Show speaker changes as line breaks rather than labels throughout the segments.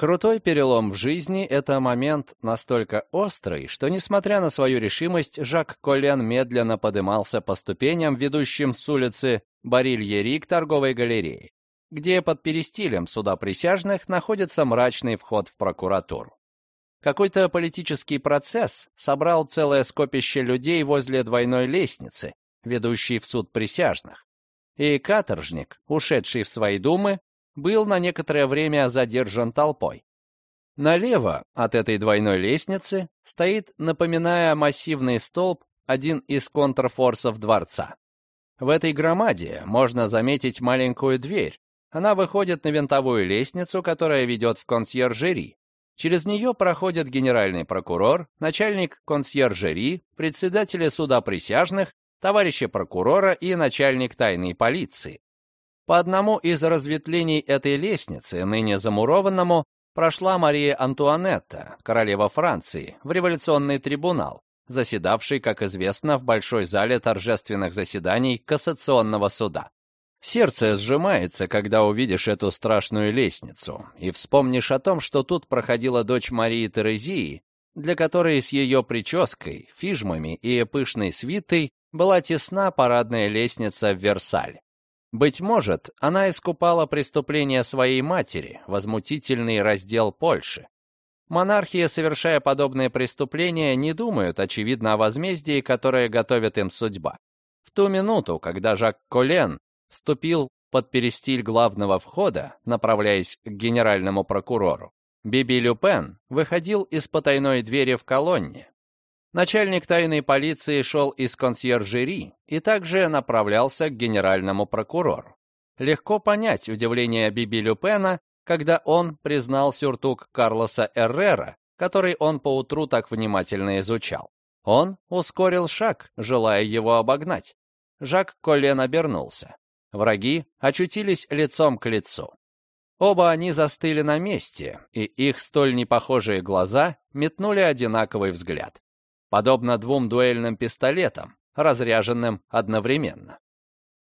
Крутой перелом в жизни — это момент настолько острый, что, несмотря на свою решимость, Жак Колен медленно подымался по ступеням, ведущим с улицы Барильери к торговой галерее, где под перестилем суда присяжных находится мрачный вход в прокуратуру. Какой-то политический процесс собрал целое скопище людей возле двойной лестницы, ведущей в суд присяжных. И каторжник, ушедший в свои думы, был на некоторое время задержан толпой. Налево от этой двойной лестницы стоит, напоминая массивный столб, один из контрфорсов дворца. В этой громаде можно заметить маленькую дверь. Она выходит на винтовую лестницу, которая ведет в консьержери. Через нее проходят генеральный прокурор, начальник консьержери, председатели суда присяжных, товарищи прокурора и начальник тайной полиции. По одному из разветвлений этой лестницы, ныне замурованному, прошла Мария Антуанетта, королева Франции, в революционный трибунал, заседавший, как известно, в большой зале торжественных заседаний Кассационного суда. Сердце сжимается, когда увидишь эту страшную лестницу, и вспомнишь о том, что тут проходила дочь Марии Терезии, для которой с ее прической, фижмами и пышной свитой была тесна парадная лестница в Версаль. Быть может, она искупала преступление своей матери, возмутительный раздел Польши. Монархии, совершая подобные преступления, не думают, очевидно, о возмездии, которое готовит им судьба. В ту минуту, когда Жак Колен вступил под перестиль главного входа, направляясь к генеральному прокурору, Биби Люпен выходил из потайной двери в колонне, Начальник тайной полиции шел из консьержери и также направлялся к генеральному прокурору. Легко понять удивление Биби Люпена, когда он признал сюртук Карлоса Эррера, который он поутру так внимательно изучал. Он ускорил шаг, желая его обогнать. Жак Колен обернулся. Враги очутились лицом к лицу. Оба они застыли на месте, и их столь непохожие глаза метнули одинаковый взгляд подобно двум дуэльным пистолетам, разряженным одновременно.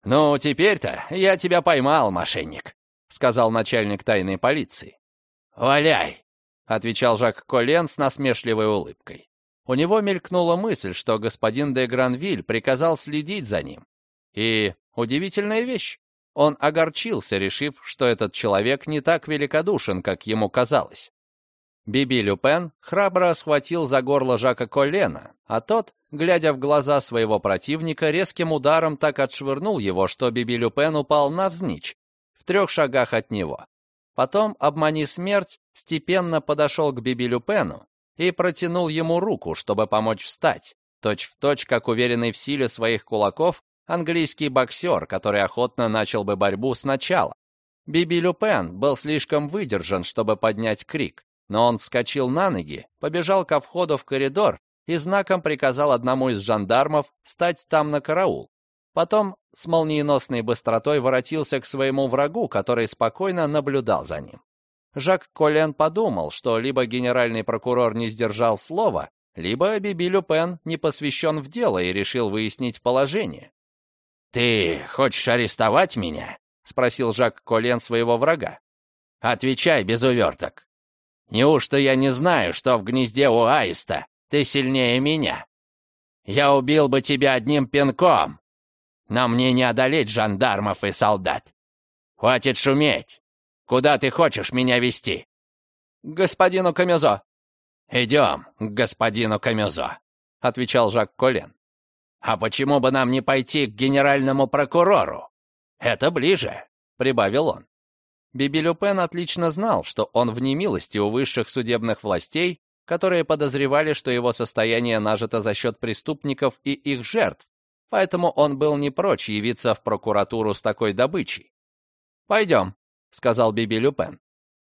«Ну, теперь-то я тебя поймал, мошенник», — сказал начальник тайной полиции. «Валяй», — отвечал Жак Колен с насмешливой улыбкой. У него мелькнула мысль, что господин де Гранвиль приказал следить за ним. И удивительная вещь. Он огорчился, решив, что этот человек не так великодушен, как ему казалось. Биби Люпен храбро схватил за горло Жака Колена, а тот, глядя в глаза своего противника, резким ударом так отшвырнул его, что Биби Люпен упал навзничь, в трех шагах от него. Потом, обмани смерть, степенно подошел к Биби Люпену и протянул ему руку, чтобы помочь встать, точь в точь, как уверенный в силе своих кулаков, английский боксер, который охотно начал бы борьбу сначала. Биби Люпен был слишком выдержан, чтобы поднять крик. Но он вскочил на ноги, побежал ко входу в коридор и знаком приказал одному из жандармов стать там на караул. Потом с молниеносной быстротой воротился к своему врагу, который спокойно наблюдал за ним. Жак Колен подумал, что либо генеральный прокурор не сдержал слова, либо Биби Люпен не посвящен в дело и решил выяснить положение. «Ты хочешь арестовать меня?» — спросил Жак Колен своего врага. «Отвечай без уверток». Неужто я не знаю, что в гнезде у аиста ты сильнее меня? Я убил бы тебя одним пинком, но мне не одолеть жандармов и солдат. Хватит шуметь. Куда ты хочешь меня вести? господину Камюзо. Идем к господину Камюзо, отвечал Жак Колен. А почему бы нам не пойти к генеральному прокурору? Это ближе, прибавил он. Биби Люпен отлично знал, что он в немилости у высших судебных властей, которые подозревали, что его состояние нажито за счет преступников и их жертв, поэтому он был не прочь явиться в прокуратуру с такой добычей. «Пойдем», — сказал Биби Люпен.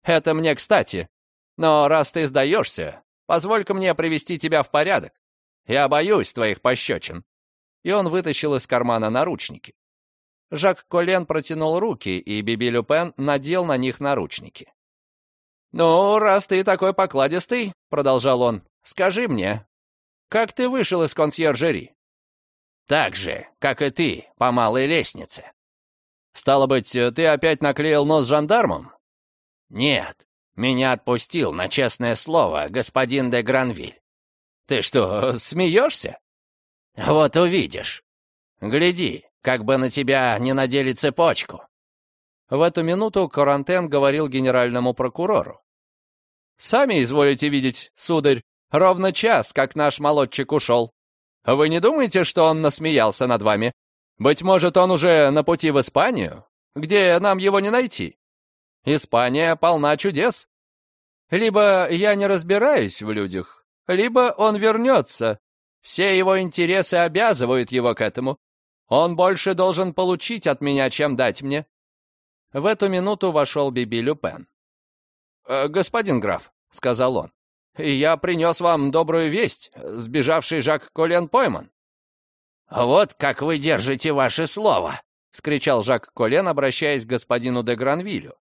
«Это мне кстати. Но раз ты сдаешься, позволь-ка мне привести тебя в порядок. Я боюсь твоих пощечин». И он вытащил из кармана наручники. Жак Колен протянул руки, и Биби Люпен надел на них наручники. «Ну, раз ты такой покладистый», — продолжал он, — «скажи мне, как ты вышел из консьержери?» «Так же, как и ты, по малой лестнице». «Стало быть, ты опять наклеил нос жандармом?» «Нет,
Меня отпустил на честное слово господин де Гранвиль. Ты что, смеешься? Вот увидишь. Гляди, как бы на тебя не надели цепочку.
В эту минуту Карантен говорил генеральному прокурору. «Сами изволите видеть, сударь, ровно час, как наш молодчик ушел. Вы не думаете, что он насмеялся над вами? Быть может, он уже на пути в Испанию, где нам его не найти? Испания полна чудес. Либо я не разбираюсь в людях, либо он вернется. Все его интересы обязывают его к этому. Он больше должен получить от меня, чем дать мне». В эту минуту вошел Биби Люпен. «Э, «Господин граф», — сказал он, я принес вам добрую весть. Сбежавший Жак Колен пойман».
«Вот как вы держите ваше слово!» — скричал Жак Колен, обращаясь к господину де Гранвилю.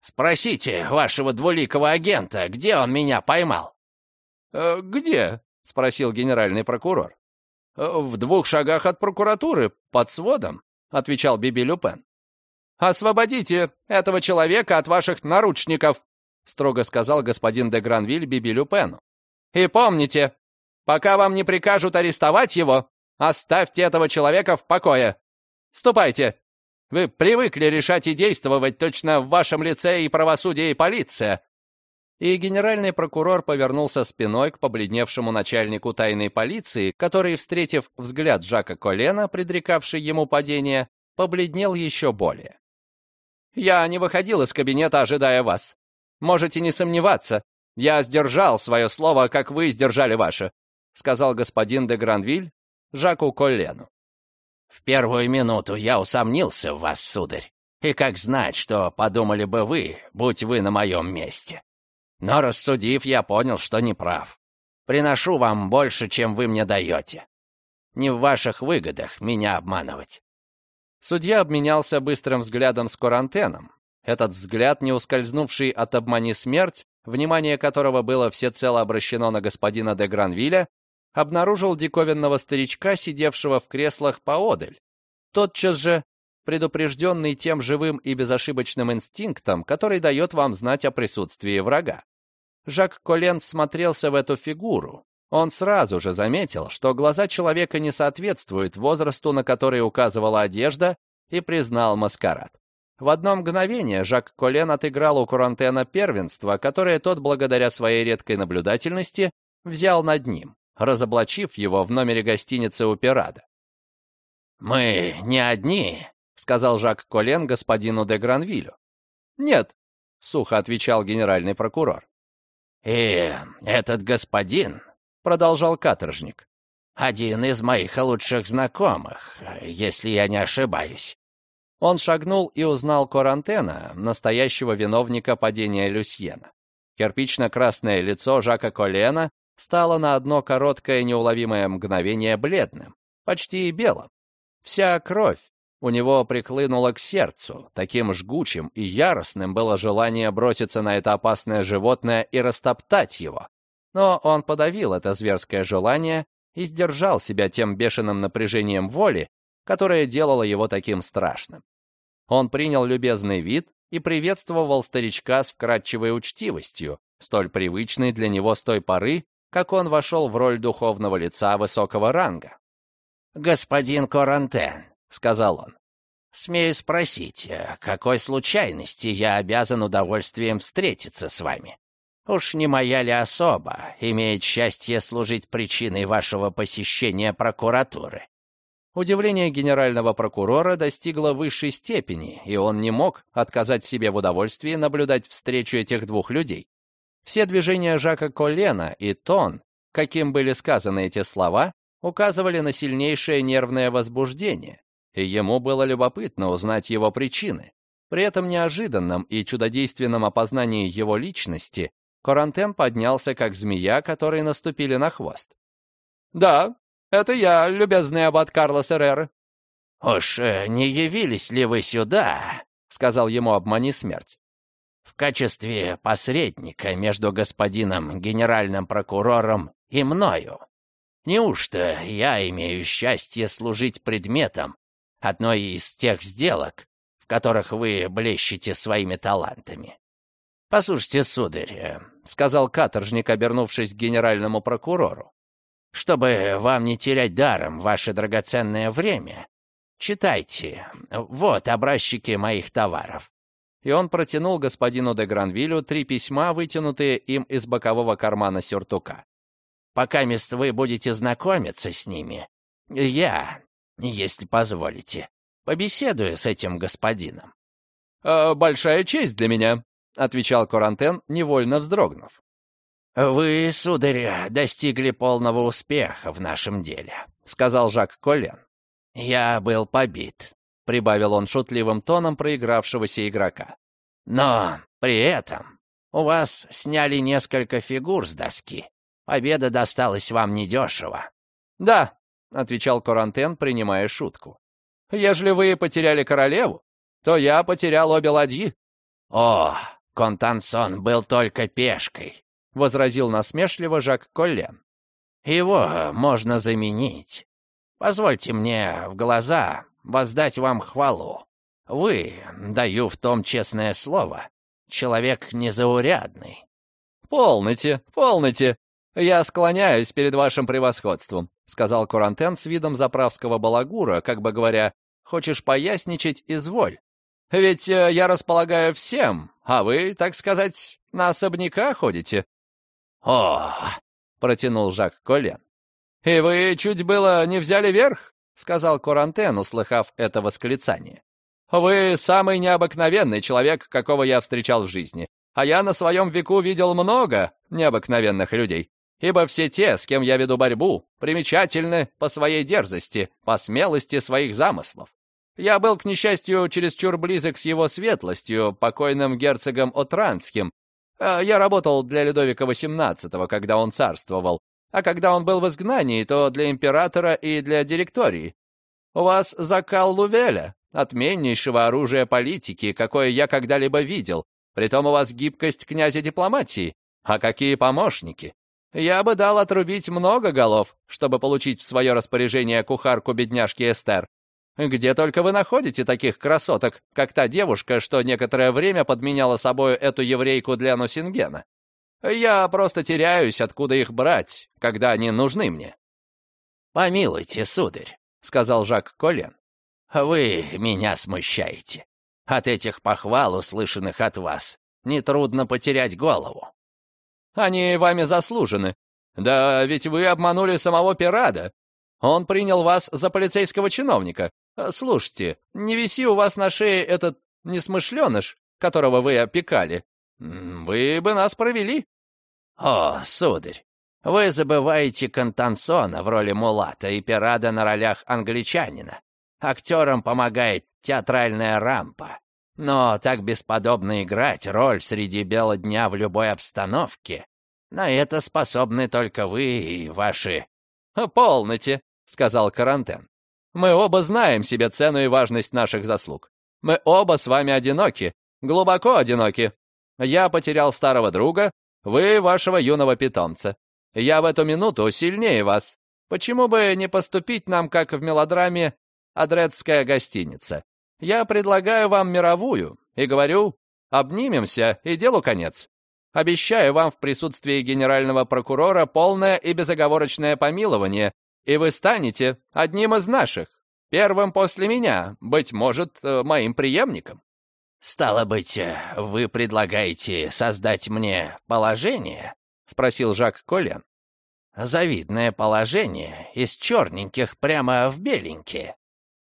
«Спросите вашего двуликого агента, где он меня поймал?»
«Э, «Где?» — спросил генеральный прокурор. «Э, «В двух шагах от прокуратуры, под сводом», — отвечал Биби Люпен. «Освободите этого человека от ваших наручников!» — строго сказал господин де Гранвиль Биби Люпену. «И помните, пока вам не прикажут арестовать его, оставьте этого человека в покое. Ступайте. Вы привыкли решать и действовать точно в вашем лице и правосудие, и полиция». И генеральный прокурор повернулся спиной к побледневшему начальнику тайной полиции, который, встретив взгляд Жака Колена, предрекавший ему падение, побледнел еще более. «Я не выходил из кабинета, ожидая вас. Можете не сомневаться, я сдержал свое слово, как вы сдержали ваше», сказал господин де Гранвиль Жаку Коллену.
«В первую минуту я усомнился в вас, сударь, и как знать, что подумали бы вы, будь вы на моем месте. Но рассудив, я понял, что не прав. Приношу вам больше, чем вы мне даете. Не в ваших выгодах меня обманывать».
Судья обменялся быстрым взглядом с Корантеном, этот взгляд, не ускользнувший от обмани смерть, внимание которого было всецело обращено на господина де Гранвилля, обнаружил диковинного старичка, сидевшего в креслах поодаль. Тотчас же, предупрежденный тем живым и безошибочным инстинктом, который дает вам знать о присутствии врага. Жак Колен смотрелся в эту фигуру. Он сразу же заметил, что глаза человека не соответствуют возрасту, на который указывала одежда, и признал маскарад. В одно мгновение Жак Колен отыграл у Курантена первенство, которое тот, благодаря своей редкой наблюдательности, взял над ним, разоблачив его в номере гостиницы у Пирада.
«Мы не одни», — сказал Жак Колен господину де Гранвилю.
«Нет», — сухо отвечал генеральный прокурор.
«И этот господин», — продолжал каторжник, — «один из моих лучших знакомых, если я не ошибаюсь.
Он шагнул и узнал Корантена, настоящего виновника падения Люсьена. Кирпично-красное лицо Жака Колена стало на одно короткое неуловимое мгновение бледным, почти белым. Вся кровь у него приклынула к сердцу, таким жгучим и яростным было желание броситься на это опасное животное и растоптать его. Но он подавил это зверское желание и сдержал себя тем бешеным напряжением воли, которое делало его таким страшным. Он принял любезный вид и приветствовал старичка с вкрадчивой учтивостью, столь привычной для него с той поры, как он вошел в роль духовного лица высокого ранга.
«Господин Корантен», — сказал он, — «смею спросить, э, какой случайности я обязан удовольствием встретиться с вами? Уж не моя ли особа имеет счастье служить причиной вашего посещения прокуратуры?»
Удивление генерального прокурора достигло высшей степени, и он не мог отказать себе в удовольствии наблюдать встречу этих двух людей. Все движения Жака Коллена и тон, каким были сказаны эти слова, указывали на сильнейшее нервное возбуждение, и ему было любопытно узнать его причины. При этом неожиданном и чудодейственном опознании его личности Корантен поднялся, как змея, которой наступили на хвост. «Да, это я, любезный аббат Карлос Эррер».
«Уж э, не явились ли вы сюда?» — сказал ему обмани смерть. «В качестве посредника между господином генеральным прокурором и мною. Неужто я имею счастье служить предметом одной из тех сделок, в которых вы блещете своими талантами?» «Послушайте, сударь», э, — сказал каторжник, обернувшись к генеральному прокурору, «чтобы вам не терять даром ваше драгоценное время, читайте, вот образчики моих товаров».
И он протянул господину де Гранвилю три письма, вытянутые им из бокового кармана сюртука.
«Пока мест вы будете знакомиться с ними, я, если позволите, побеседую с этим господином».
«Э, «Большая честь для меня», — отвечал Корантен, невольно вздрогнув.
«Вы, сударь, достигли полного успеха в нашем деле», — сказал Жак Коллен. «Я был побит», — прибавил он шутливым тоном проигравшегося игрока. «Но при этом у вас сняли несколько фигур с доски. Победа досталась вам недешево».
«Да», — отвечал Корантен, принимая шутку. «Ежели вы потеряли королеву, то я потерял обе ладьи».
«О, Контансон был только пешкой», — возразил насмешливо Жак Коллен. «Его можно заменить. Позвольте мне в глаза воздать вам хвалу. Вы, даю в том честное слово, человек незаурядный».
«Полноте, полноте. Я склоняюсь перед вашим превосходством», — сказал Курантен с видом заправского балагура, как бы говоря, «хочешь поясничать, изволь. Ведь э, я располагаю всем, а вы, так сказать, на особняка ходите».
«О!»
— протянул Жак Колен. «И вы чуть было не взяли верх?» — сказал Корантен, услыхав это восклицание. «Вы самый необыкновенный человек, какого я встречал в жизни, а я на своем веку видел много необыкновенных людей, ибо все те, с кем я веду борьбу, примечательны по своей дерзости, по смелости своих замыслов. Я был, к несчастью, чересчур близок с его светлостью, покойным герцогом Отранским. А, я работал для Людовика XVIII, когда он царствовал, а когда он был в изгнании, то для императора и для директории. У вас закал Лувеля, отменнейшего оружия политики, какое я когда-либо видел. Притом у вас гибкость князя дипломатии. А какие помощники! Я бы дал отрубить много голов, чтобы получить в свое распоряжение кухарку бедняжки Эстер. Где только вы находите таких красоток, как та девушка, что некоторое время подменяла собой эту еврейку для Носингена? Я просто теряюсь, откуда их брать, когда они нужны мне».
«Помилуйте, сударь», — сказал Жак Колен. «Вы меня смущаете. От этих похвал, услышанных от вас, нетрудно потерять голову».
«Они вами заслужены. Да ведь вы обманули самого Пирада. Он принял вас за полицейского чиновника, «Слушайте, не виси у вас на шее этот несмышленыш, которого вы опекали. Вы бы нас провели».
«О, сударь, вы забываете Контансона в роли Мулата и Пирада на ролях англичанина. Актерам помогает театральная рампа. Но так бесподобно играть роль среди бела дня в любой обстановке. На это способны только вы и ваши...»
«Полноте», — сказал Карантен. Мы оба знаем себе цену и важность наших заслуг. Мы оба с вами одиноки, глубоко одиноки. Я потерял старого друга, вы вашего юного питомца. Я в эту минуту сильнее вас. Почему бы не поступить нам, как в мелодраме «Адредская гостиница»? Я предлагаю вам мировую и говорю, обнимемся и делу конец. Обещаю вам в присутствии генерального прокурора полное и безоговорочное помилование и вы станете одним из наших, первым после меня, быть может, э, моим преемником».
«Стало быть, э, вы предлагаете создать мне положение?» — спросил Жак Колен. «Завидное положение, из черненьких прямо в беленькие».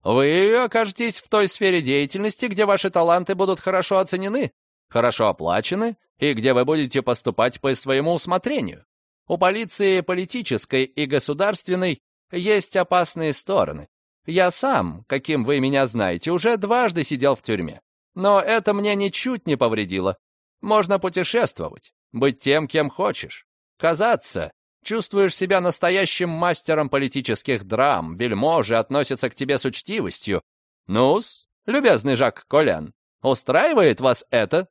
«Вы окажетесь в той сфере деятельности, где ваши таланты будут хорошо оценены, хорошо оплачены и где вы будете поступать по своему усмотрению. У полиции политической и государственной есть опасные стороны. Я сам, каким вы меня знаете, уже дважды сидел в тюрьме. Но это мне ничуть не повредило. Можно путешествовать, быть тем, кем хочешь. Казаться, чувствуешь себя настоящим мастером политических драм, вельможи относятся к тебе с учтивостью. Ну-с, любезный Жак Колян, устраивает вас это?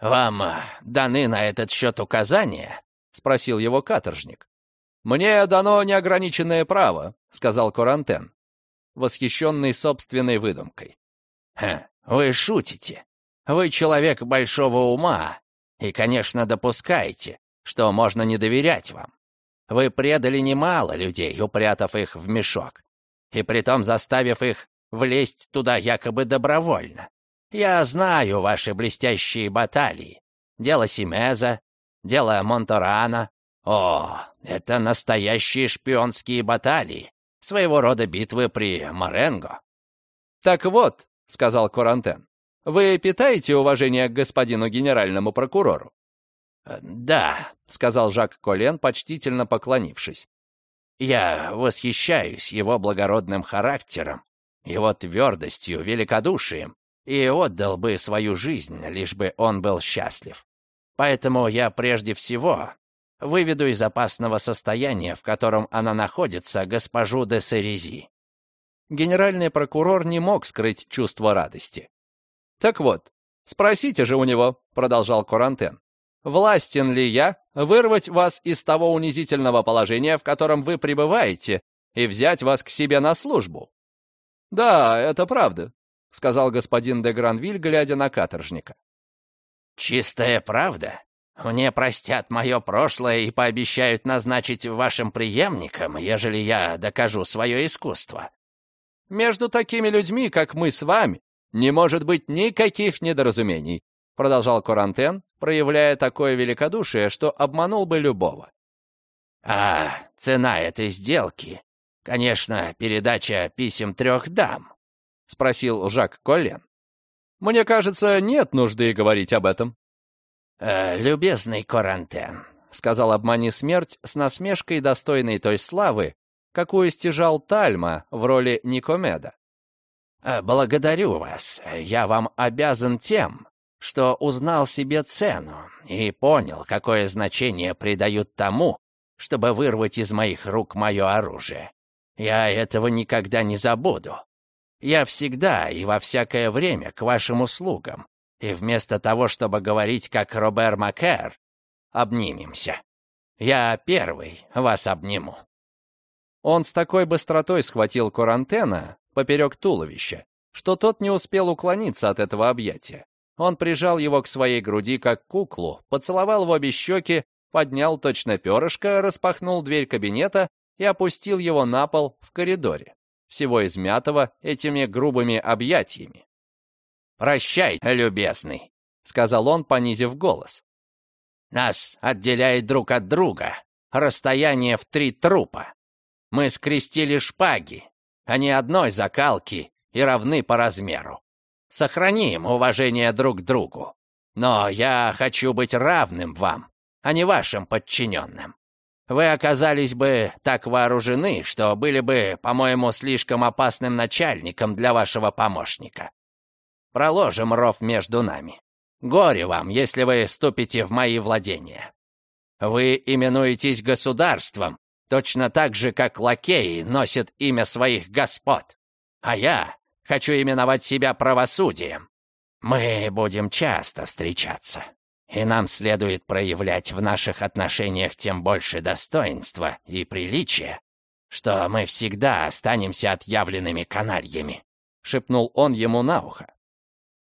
Вам даны на этот счет указания? — спросил его каторжник.
«Мне дано неограниченное право», — сказал Корантен, восхищенный собственной выдумкой.
«Ха, вы шутите. Вы человек большого ума И, конечно, допускаете, что можно не доверять вам. Вы предали немало людей, упрятав их в мешок, и притом заставив их влезть туда якобы добровольно. Я знаю ваши блестящие баталии. Дело Симеза, дело Монторана. О, это настоящие шпионские баталии, своего рода битвы при Маренго.
«Так вот», — сказал Корантен, — «вы питаете уважение к господину генеральному прокурору?»
Э, «Да», —
сказал Жак Колен, почтительно поклонившись.
«Я восхищаюсь его благородным характером, его твердостью, великодушием, и отдал бы свою жизнь, лишь бы он был счастлив. Поэтому я прежде всего выведу из опасного состояния, в котором она находится, госпожу де Серези».
Генеральный прокурор не мог скрыть чувство радости. «Так вот, спросите же у него», — продолжал Корантен, властен ли я вырвать вас из того унизительного положения, в котором вы пребываете, и взять вас к себе на службу?» «Да, это правда», — сказал господин де Гранвиль, глядя на каторжника.
«Чистая правда? Мне простят мое прошлое и пообещают назначить вашим преемником, ежели я докажу свое искусство».
«Между такими людьми, как мы с вами, не может быть никаких недоразумений», продолжал Корантен, проявляя такое великодушие, что обманул бы любого.
«А цена этой сделки, конечно, передача писем трех дам», — спросил Жак Коллен.
«Мне кажется, нет нужды говорить об этом».
«Э, «Любезный Корантен», —
сказал обмани смерть с насмешкой, достойной той славы, какую стяжал Тальма в роли Никомеда.
«Э, «Благодарю вас. Я вам обязан тем, что узнал себе цену и понял, какое значение придают тому, чтобы вырвать из моих рук мое оружие. Я этого никогда не забуду. Я всегда и во всякое время к вашим услугам, и вместо того, чтобы говорить как Робер Макер, обнимемся. Я первый вас обниму».
Он с такой быстротой схватил Курантена поперек туловища, что тот не успел уклониться от этого объятия. Он прижал его к своей груди, как куклу, поцеловал в обе щеки, поднял точно перышко, распахнул дверь кабинета и опустил его на пол в коридоре, всего измятого этими грубыми объятиями.
«Прощай, любезный», — сказал он, понизив голос. «Нас отделяет друг от друга расстояние в три трупа. Мы скрестили шпаги, они одной закалки и равны по размеру. Сохраним уважение друг к другу. Но я хочу быть равным вам, а не вашим подчиненным. Вы оказались бы так вооружены, что были бы, по-моему, слишком опасным начальником для вашего помощника. Проложим ров между нами. Горе вам, если вы ступите в мои владения. Вы именуетесь государством, точно так же, как лакеи носят имя своих господ. А я Хочу именовать себя правосудием. Мы будем часто встречаться, и нам следует проявлять в наших отношениях тем больше достоинства и приличия, что мы всегда останемся отъявленными канальями», — шепнул он ему на ухо.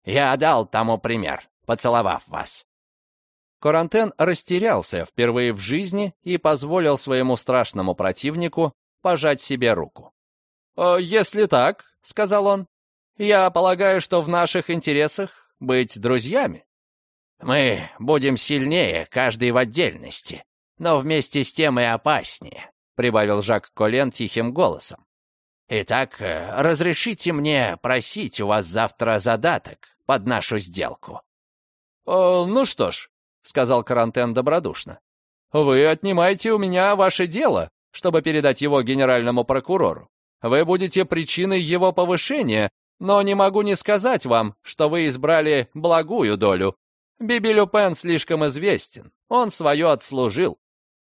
«Я дал тому пример, поцеловав вас».
Корантен растерялся впервые в жизни и позволил своему страшному противнику пожать себе руку. «Э, «Если так», — сказал он, я полагаю, что в наших интересах быть друзьями.
Мы будем сильнее, каждый в отдельности, но вместе с тем и опаснее, прибавил Жак Колен тихим голосом. Итак, э, разрешите мне просить у вас завтра задаток под нашу сделку.
«О, ну что ж», — сказал Карантен добродушно, «вы отнимаете у меня ваше дело, чтобы передать его генеральному прокурору. Вы будете причиной его повышения, но не могу не сказать вам, что вы избрали благую долю. Биби Люпен слишком известен, он свое отслужил.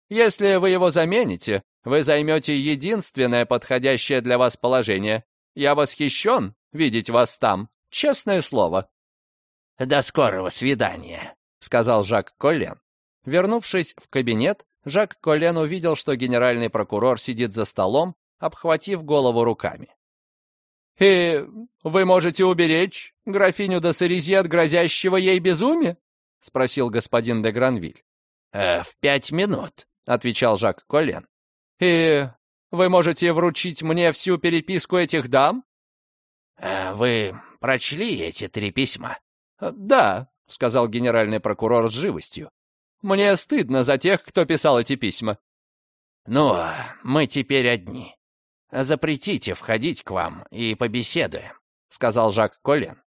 Если вы его замените, вы займете единственное подходящее для вас положение. Я восхищен видеть вас там, честное слово».
«До скорого свидания», —
сказал Жак Коллен. Вернувшись в кабинет, Жак Коллен увидел, что генеральный прокурор сидит за столом, обхватив голову руками. «И вы можете уберечь графиню де Сарези от грозящего ей безумия?» — спросил господин де Гранвиль.
«Э, «В пять минут», — отвечал Жак Колен.
«И вы можете вручить мне всю переписку этих дам?»
э, «Вы прочли эти три письма?»
«Да», — сказал генеральный прокурор с живостью. «Мне стыдно за тех, кто писал эти письма».
«Ну, мы теперь одни. Запретите входить к вам и побеседуем», — сказал Жак Колен.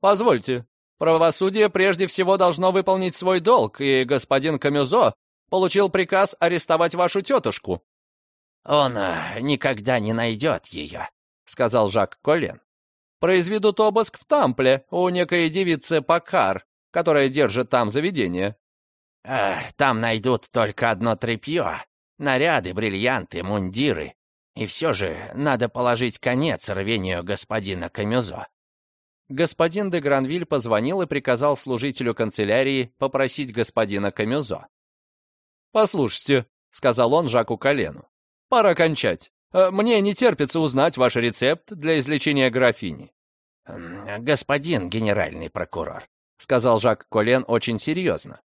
«Позвольте, правосудие прежде всего должно выполнить свой долг, и господин Камюзо получил приказ арестовать вашу тетушку».
«Он э, никогда не найдет ее», —
сказал Жак Колен. «Произведут обыск в Тампле у некой девицы Пакар, которая держит там заведение».
Э, «Там найдут только одно тряпье, наряды, бриллианты, мундиры. И все же надо положить конец рвению господина Камюзо».
Господин де Гранвиль позвонил и приказал служителю канцелярии попросить господина Камюзо. «Послушайте», — сказал он Жаку Колену, — «пора кончать. Э, мне не терпится узнать ваш рецепт для излечения графини».
«Господин генеральный прокурор», —
сказал Жак Колен очень серьезно.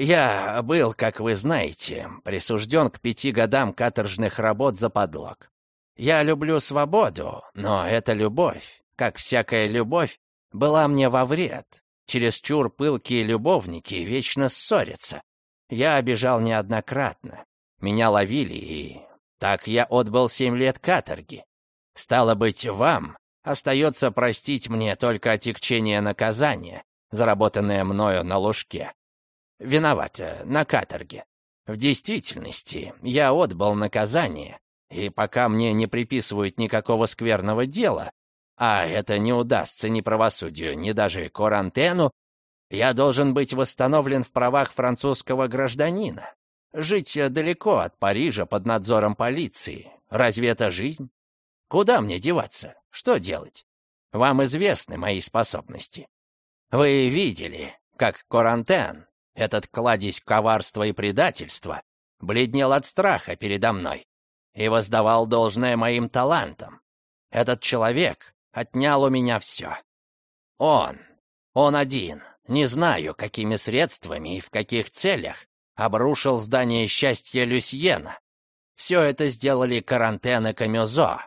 «Я был, как вы знаете, присужден к пяти годам каторжных работ за подлог. Я люблю свободу, но эта любовь, как всякая любовь, была мне во вред. Чересчур пылкие любовники вечно ссорятся. Я обижал неоднократно. Меня ловили, и так я отбыл семь лет каторги. Стало быть, вам остается простить мне только отягчение наказания, заработанное мною на лужке. Виновата, на каторге. В действительности, я отбыл наказание, и пока мне не приписывают никакого скверного дела, а это не удастся ни правосудию, ни даже Корантену, я должен быть восстановлен в правах французского гражданина. Жить далеко от Парижа под надзором полиции. Разве это жизнь? Куда мне деваться? Что делать? Вам известны мои способности. Вы видели, как Корантен, этот кладезь коварства и предательства, бледнел от страха передо мной и воздавал должное моим талантам. Этот человек отнял у меня все. Он, он один, не знаю, какими средствами и в каких целях, обрушил здание счастья Люсьена. Все это сделали Карантен и Камюзо.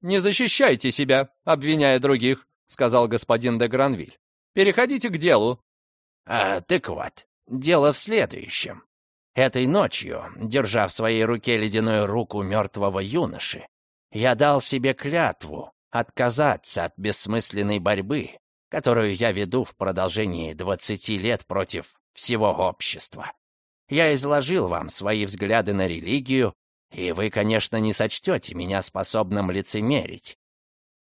«Не защищайте себя, обвиняя других», — сказал господин де Гранвиль. «Переходите к делу».
А, так вот, дело в следующем. Этой ночью, держа в своей руке ледяную руку мертвого юноши, я дал себе клятву отказаться от бессмысленной борьбы, которую я веду в продолжении 20 лет против всего общества. Я изложил вам свои взгляды на религию, и вы, конечно, не сочтете меня способным лицемерить.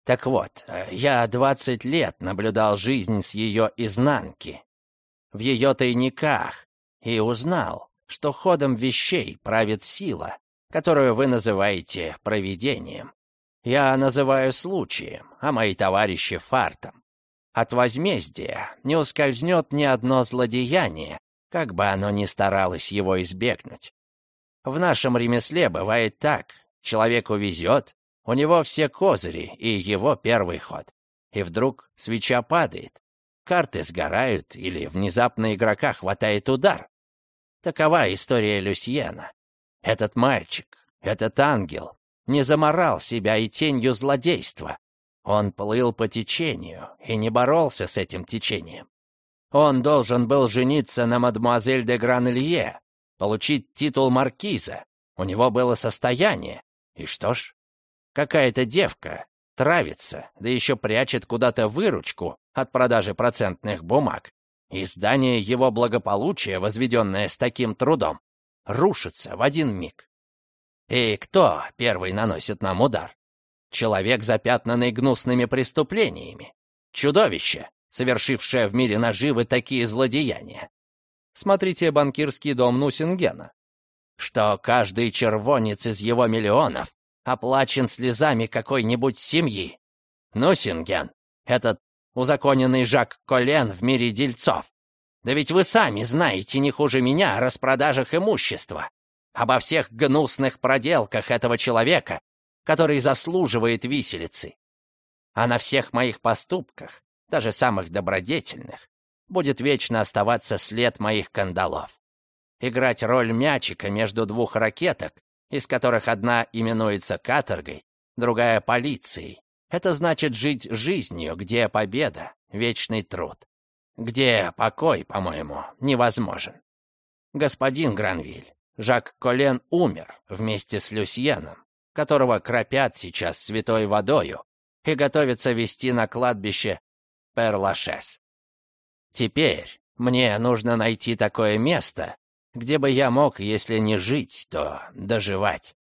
Так вот, я 20 лет наблюдал жизнь с ее изнанки, в ее тайниках, и узнал, что ходом вещей правит сила, которую вы называете провидением. Я называю случаем, а мои товарищи — фартом. От возмездия не ускользнет ни одно злодеяние, как бы оно ни старалось его избегнуть. В нашем ремесле бывает так. Человеку везет, у него все козыри и его первый ход. И вдруг свеча падает, карты сгорают или внезапно игрока хватает удар. Такова история Люсьена. Этот мальчик, этот ангел не заморал себя и тенью злодейства, он плыл по течению и не боролся с этим течением. Он должен был жениться на мадемуазель де Гранелье, получить титул маркиза. У него было состояние. И что ж, какая-то девка травится, да еще прячет куда-то выручку от продажи процентных бумаг. И здание его благополучия, возведенное с таким трудом, рушится в один миг. И кто первый наносит нам удар? Человек, запятнанный гнусными преступлениями. Чудовище, совершившее в мире наживы такие злодеяния.
Смотрите банкирский дом Нусингена.
Что каждый червонец из его миллионов оплачен слезами какой-нибудь семьи. Нусинген, этот узаконенный Жак Колен в мире дельцов. Да ведь вы сами знаете не хуже меня о распродажах имущества, обо всех гнусных проделках этого человека который заслуживает виселицы. А на всех моих поступках, даже самых добродетельных, будет вечно оставаться след моих кандалов. Играть роль мячика между двух ракеток, из которых одна именуется каторгой, другая — полицией. Это значит жить жизнью, где победа — вечный труд. Где покой, по-моему, невозможен. Господин Гранвиль, Жак Колен умер вместе с Люсьеном, которого кропят сейчас святой водою и готовятся вести на кладбище Перлашес. Теперь мне нужно найти такое место, где бы я мог, если не жить, то доживать.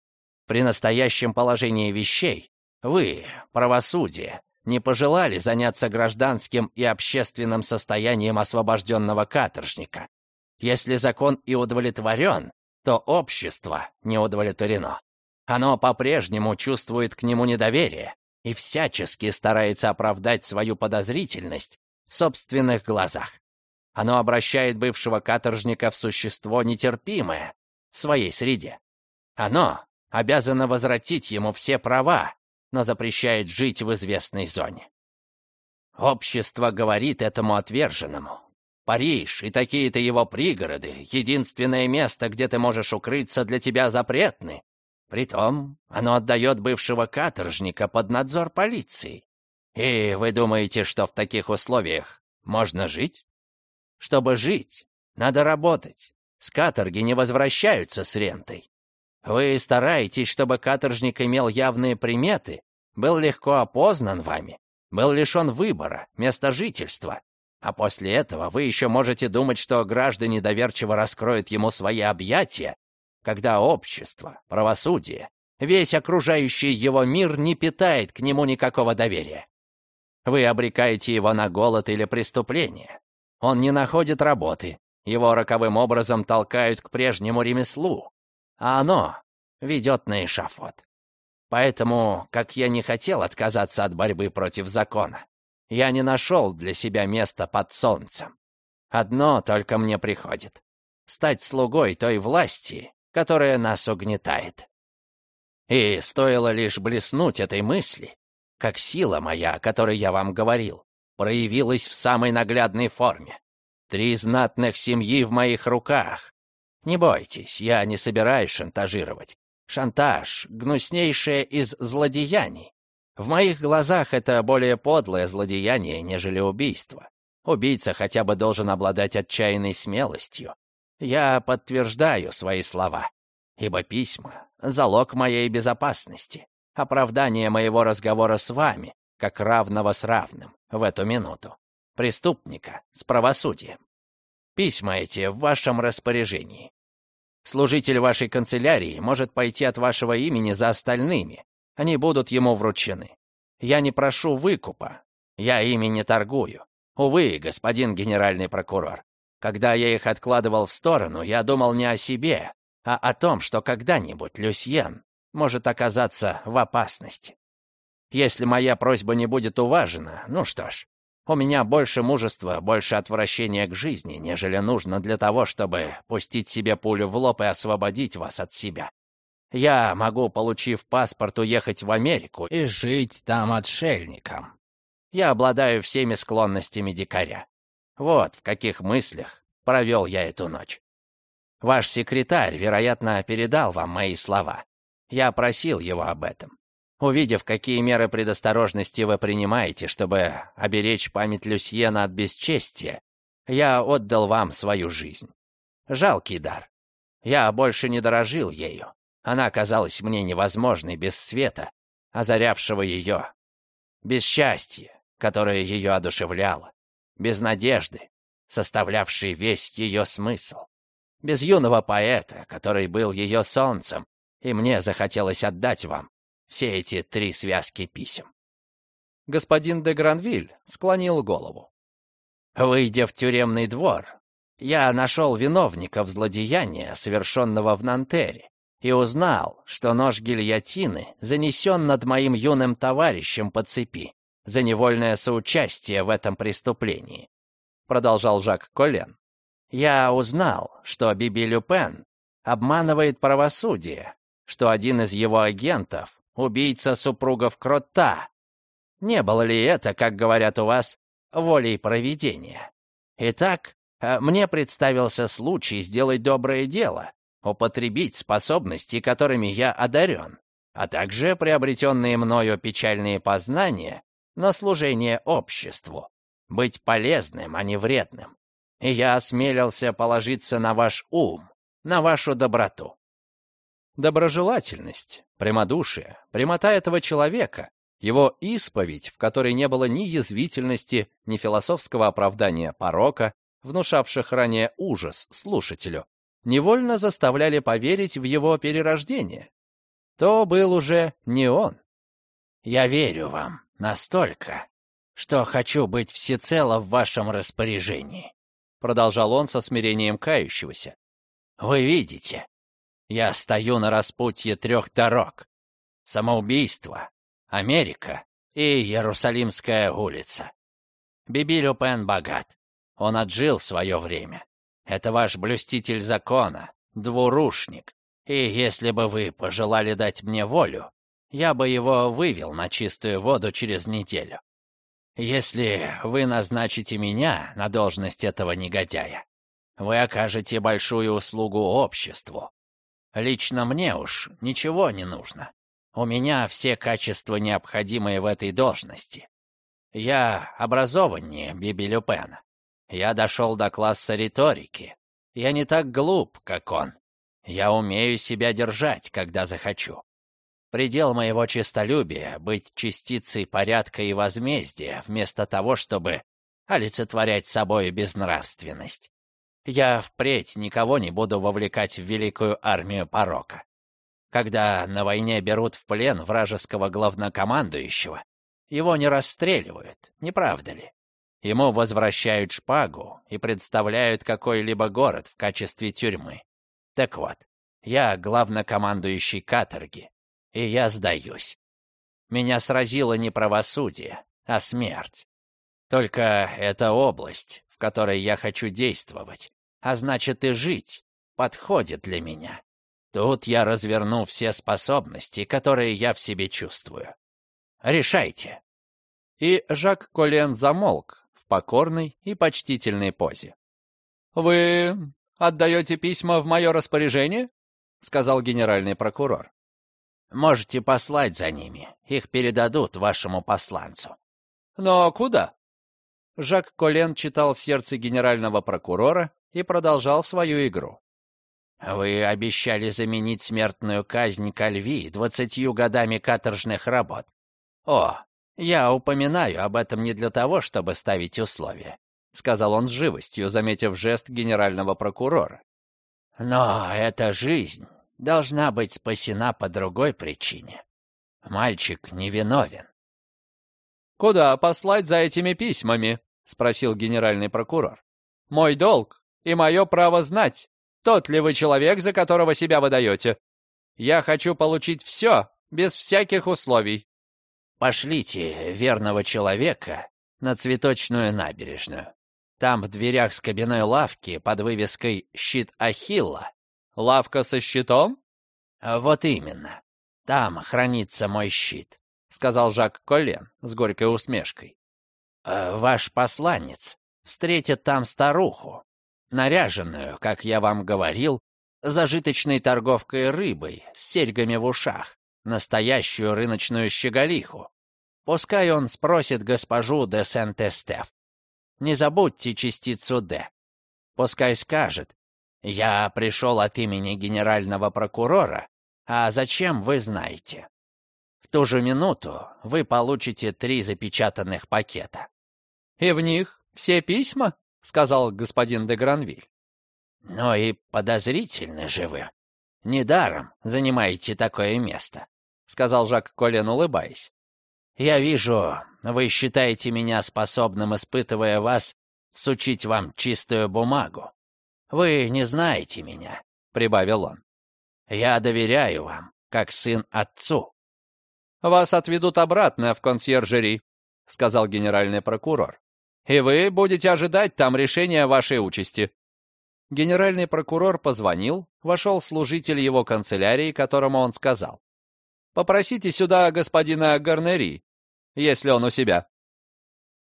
При настоящем положении вещей вы, правосудие, не пожелали заняться гражданским и общественным состоянием освобожденного каторжника. Если закон и удовлетворен, то общество не удовлетворено. Оно по-прежнему чувствует к нему недоверие и всячески старается оправдать свою подозрительность в собственных глазах. Оно обращает бывшего каторжника в существо нетерпимое в своей среде. Оно обязано возвратить ему все права, но запрещает жить в известной зоне. Общество говорит этому отверженному. Париж и такие-то его пригороды, единственное место, где ты можешь укрыться, для тебя запретны. Притом оно отдает бывшего каторжника под надзор полиции. И вы думаете, что в таких условиях можно жить? Чтобы жить, надо работать. С каторги не возвращаются с рентой. Вы стараетесь, чтобы каторжник имел явные приметы, был легко опознан вами, был лишен выбора, места жительства. А после этого вы еще можете думать, что граждане доверчиво раскроют ему свои объятия, когда общество, правосудие, весь окружающий его мир не питает к нему никакого доверия. Вы обрекаете его на голод или преступление. Он не находит работы, его роковым образом толкают к прежнему ремеслу а оно ведет на эшафот. Поэтому, как я не хотел отказаться от борьбы против закона, я не нашел для себя места под солнцем. Одно только мне приходит — стать слугой той власти, которая нас угнетает. И стоило лишь блеснуть этой мысли, как сила моя, о которой я вам говорил, проявилась в самой наглядной форме. Три знатных семьи в моих руках, не бойтесь, я не собираюсь шантажировать. Шантаж — гнуснейшее из злодеяний. В моих глазах это более подлое злодеяние, нежели убийство. Убийца хотя бы должен обладать отчаянной смелостью. Я подтверждаю свои слова, ибо письма — залог моей безопасности, оправдание моего разговора с вами, как равного с равным, в эту минуту, преступника с правосудием. Письма эти в вашем распоряжении. Служитель вашей канцелярии может пойти от вашего имени за остальными. Они будут ему вручены. Я не прошу выкупа. Я ими не торгую. Увы, господин генеральный прокурор. Когда я их откладывал в сторону, я думал не о себе, а о том, что когда-нибудь Люсьен может оказаться в опасности. Если моя просьба не будет уважена, ну что ж, у меня больше мужества, больше отвращения к жизни, нежели нужно для того, чтобы пустить себе пулю в лоб и освободить вас от себя. Я могу, получив паспорт, уехать в Америку и жить там отшельником. Я обладаю всеми склонностями дикаря. Вот в каких мыслях провел я эту ночь. Ваш секретарь, вероятно, передал вам мои слова. Я просил его об этом. Увидев, какие меры предосторожности вы принимаете, чтобы оберечь память Люсьена от бесчестия, я отдал вам свою жизнь. Жалкий дар. Я больше не дорожил ею. Она казалась мне невозможной без света, озарявшего ее, без счастья, которое ее одушевляло, без надежды, составлявшей весь ее смысл, без юного поэта, который был ее солнцем, и мне захотелось отдать вам все эти три связки писем.
Господин де Гранвиль склонил голову.
Выйдя в тюремный двор, я нашел виновника в злодеяния, совершенного в Нантере, и узнал, что нож гильотины занесен над моим юным товарищем по цепи за невольное соучастие в этом преступлении. Продолжал Жак Колен. Я узнал, что Биби Люпен обманывает правосудие, что один из его агентов убийца супругов Кротта. Не было ли это, как говорят у вас, волей провидения? Итак, э, мне представился случай сделать доброе дело, употребить способности, которыми я одарен, а также приобретенные мною печальные познания на служение обществу, быть полезным, а не вредным. И я осмелился положиться на ваш ум, на вашу доброту.
Доброжелательность, прямодушие, прямота этого человека, его исповедь, в которой не было ни язвительности, ни философского оправдания порока, внушавших ранее ужас слушателю, невольно заставляли поверить в его перерождение. То был уже не он.
«Я верю вам настолько, что хочу быть всецело в вашем распоряжении», продолжал он со смирением кающегося. «Вы видите, я стою на распутье трех дорог. Самоубийство, Америка и Иерусалимская улица. Биби Люпен богат. Он отжил свое время. Это ваш блюститель закона, двурушник. И если бы вы пожелали дать мне волю, я бы его вывел на чистую воду через неделю. Если вы назначите меня на должность этого негодяя, вы окажете большую услугу обществу. Лично мне уж ничего не нужно. У меня все качества, необходимые в этой должности. Я образованнее Биби Люпена. Я дошел до класса риторики. Я не так глуп, как он. Я умею себя держать, когда захочу. Предел моего честолюбия — быть частицей порядка и возмездия, вместо того, чтобы олицетворять собой безнравственность. Я впредь никого не буду вовлекать в великую армию порока. Когда на войне берут в плен вражеского главнокомандующего, его не расстреливают, не правда ли? Ему возвращают шпагу и представляют какой-либо город в качестве тюрьмы. Так вот, я главнокомандующий каторги, и я сдаюсь. Меня сразило не правосудие, а смерть. Только эта область, которой я хочу действовать, а значит и жить, подходит для меня. Тут я разверну все способности, которые я в себе чувствую. Решайте.
И Жак Колен замолк, покорной и почтительной позе. «Вы отдаете письма в мое распоряжение?» — сказал генеральный прокурор.
«Можете послать за ними. Их передадут вашему посланцу».
«Но куда?» Жак Колен читал в сердце генерального прокурора и продолжал свою игру.
«Вы обещали заменить смертную казнь Кальви двадцатью годами каторжных работ. О, «Я упоминаю об этом не для того, чтобы ставить условия», — сказал он с живостью, заметив жест генерального прокурора. «Но эта жизнь должна быть спасена по другой причине. Мальчик невиновен».
«Куда послать за этими письмами?» — спросил генеральный прокурор. «Мой долг и мое право знать, тот ли вы человек, за которого себя выдаете. Я хочу получить все, без всяких условий.
Пошлите верного человека на цветочную набережную. Там в дверях с кабиной лавки под вывеской «Щит Ахилла».
Лавка со щитом?
Вот именно. Там хранится мой щит,
сказал Жак Колен с горькой усмешкой.
«Э, ваш посланец встретит там старуху, наряженную, как я вам говорил, зажиточной торговкой рыбой с серьгами в ушах, настоящую рыночную щеголиху. Пускай он спросит госпожу де Сент-Эстеф. Не забудьте частицу «Д». Пускай скажет, «Я пришел от имени генерального прокурора, а зачем вы знаете?» В ту же минуту вы получите три запечатанных пакета.
«И в них все письма?» — сказал господин де Гранвиль.
«Ну и подозрительны же вы. Недаром занимаете такое место
сказал Жак Колен, улыбаясь.
«Я вижу, вы считаете меня способным, испытывая вас, всучить вам чистую бумагу. Вы не знаете меня», — прибавил он. «Я доверяю вам, как сын отцу».
«Вас отведут обратно в консьержери», — сказал генеральный прокурор. «И вы будете ожидать там решения вашей участи». Генеральный прокурор позвонил, вошел служитель его канцелярии, которому он сказал. Попросите сюда господина Гарнери, если он у себя».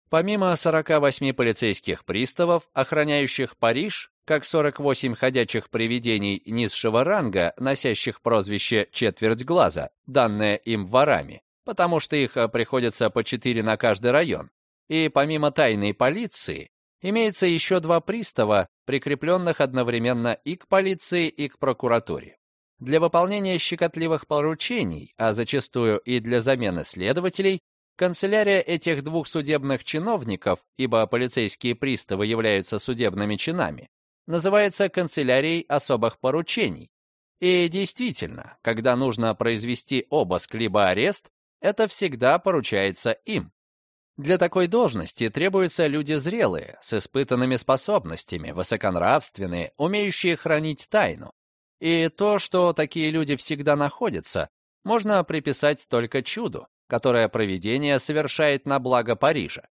Помимо 48 полицейских приставов, охраняющих Париж, как 48 ходячих привидений низшего ранга, носящих прозвище «четверть глаза», данное им ворами, потому что их приходится по 4 на каждый район. И помимо тайной полиции, имеется еще два пристава, прикрепленных одновременно и к полиции, и к прокуратуре. Для выполнения щекотливых поручений, а зачастую и для замены следователей, Канцелярия этих двух судебных чиновников, ибо полицейские приставы являются судебными чинами, называется канцелярией особых поручений. И действительно, когда нужно произвести обыск либо арест, это всегда поручается им. Для такой должности требуются люди зрелые, с испытанными способностями, высоконравственные, умеющие хранить тайну. И то, что такие люди всегда находятся, можно приписать только чуду, которое проведение совершает на благо Парижа.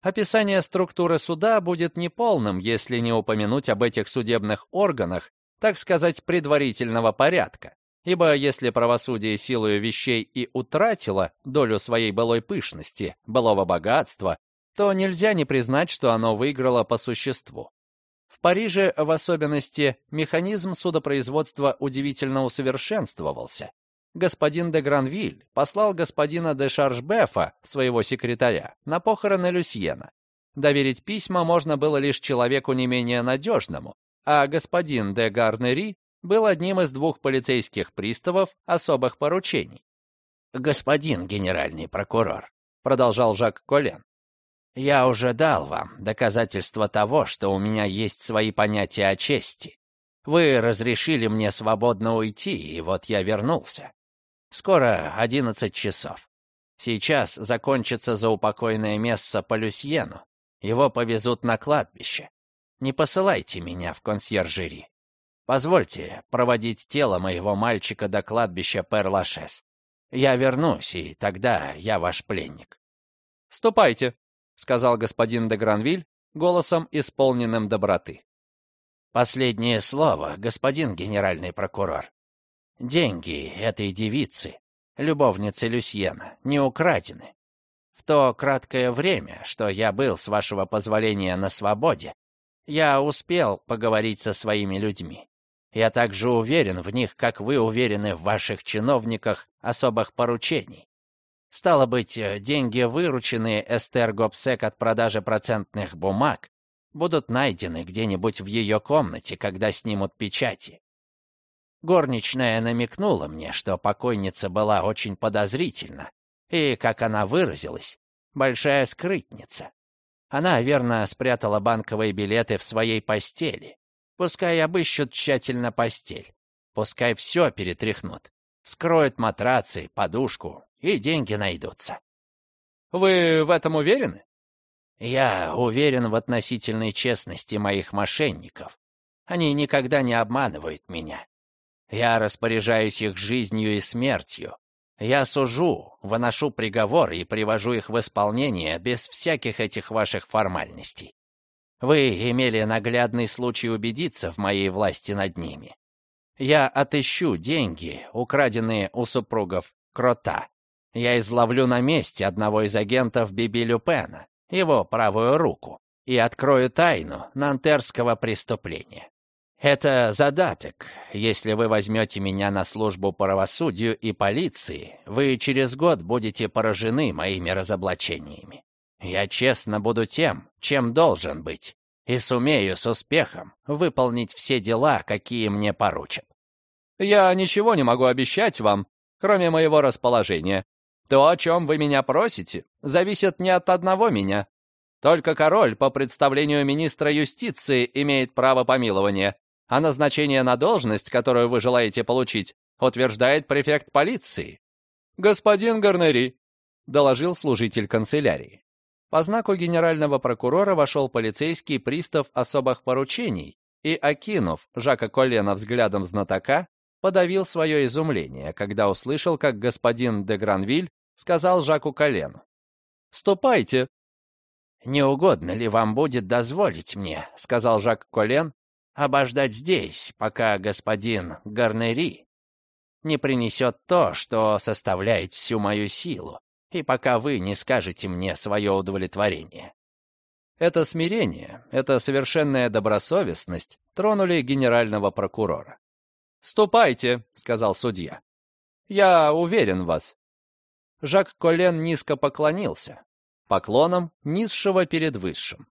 Описание структуры суда будет неполным, если не упомянуть об этих судебных органах, так сказать, предварительного порядка. Ибо если правосудие силою вещей и утратило долю своей былой пышности, былого богатства, то нельзя не признать, что оно выиграло по существу. В Париже, в особенности, механизм судопроизводства удивительно усовершенствовался, господин де Гранвиль послал господина де Шаржбефа, своего секретаря, на похороны Люсьена. Доверить письма можно было лишь человеку не менее надежному, а господин де Гарнери был одним из двух полицейских приставов особых поручений.
«Господин генеральный прокурор», — продолжал Жак Колен, «я уже дал вам доказательство того, что у меня есть свои понятия о чести. Вы разрешили мне свободно уйти, и вот я вернулся. Скоро одиннадцать часов. Сейчас закончится заупокойное место по Люсьену. Его повезут на кладбище. Не посылайте меня в консьержери. Позвольте проводить тело моего мальчика до кладбища Перлашес. Я вернусь, и тогда я ваш пленник».
«Ступайте», — сказал господин де Гранвиль голосом, исполненным доброты.
«Последнее слово, господин генеральный прокурор. Деньги этой девицы, любовницы Люсьена, не украдены. В то краткое время, что я был, с вашего позволения, на свободе, я успел поговорить со своими людьми. Я также уверен в них, как вы уверены в ваших чиновниках особых поручений. Стало быть, деньги, вырученные Эстер Гобсек от продажи процентных бумаг, будут найдены где-нибудь в ее комнате, когда снимут печати. Горничная намекнула мне, что покойница была очень подозрительна, и, как она выразилась, большая скрытница. Она, верно, спрятала банковые билеты в своей постели. Пускай обыщут тщательно постель. Пускай все перетряхнут. Вскроют матрацы, подушку, и деньги найдутся.
Вы в этом уверены?
Я уверен в относительной честности моих мошенников. Они никогда не обманывают меня. Я распоряжаюсь их жизнью и смертью. Я сужу, выношу приговор и привожу их в исполнение без всяких этих ваших формальностей. Вы имели наглядный случай убедиться в моей власти над ними. Я отыщу деньги, украденные у супругов Крота. Я изловлю на месте одного из агентов Биби Люпена, его правую руку, и открою тайну нантерского преступления. Это задаток. Если вы возьмете меня на службу правосудию и полиции, вы через год будете поражены моими разоблачениями. Я честно буду тем, чем должен быть, и сумею с успехом выполнить все дела, какие мне поручат.
Я ничего не могу обещать вам, кроме моего расположения. То, о чем вы меня просите, зависит не от одного меня. Только король по представлению министра юстиции имеет право помилования, а назначение на должность, которую вы желаете получить, утверждает префект полиции. «Господин Гарнери», — доложил служитель канцелярии. По знаку генерального прокурора вошел полицейский пристав особых поручений и, окинув Жака Колена взглядом знатока, подавил свое изумление, когда услышал, как господин де Гранвиль сказал Жаку Колену. «Ступайте».
«Не угодно ли вам будет дозволить мне?» — сказал Жак Колен, обождать здесь, пока господин Гарнери не принесет то, что составляет всю мою силу, и пока вы не скажете мне свое удовлетворение.
Это смирение, эта совершенная добросовестность тронули генерального прокурора. «Ступайте», — сказал судья. «Я уверен в вас». Жак Колен низко поклонился, поклоном низшего перед высшим.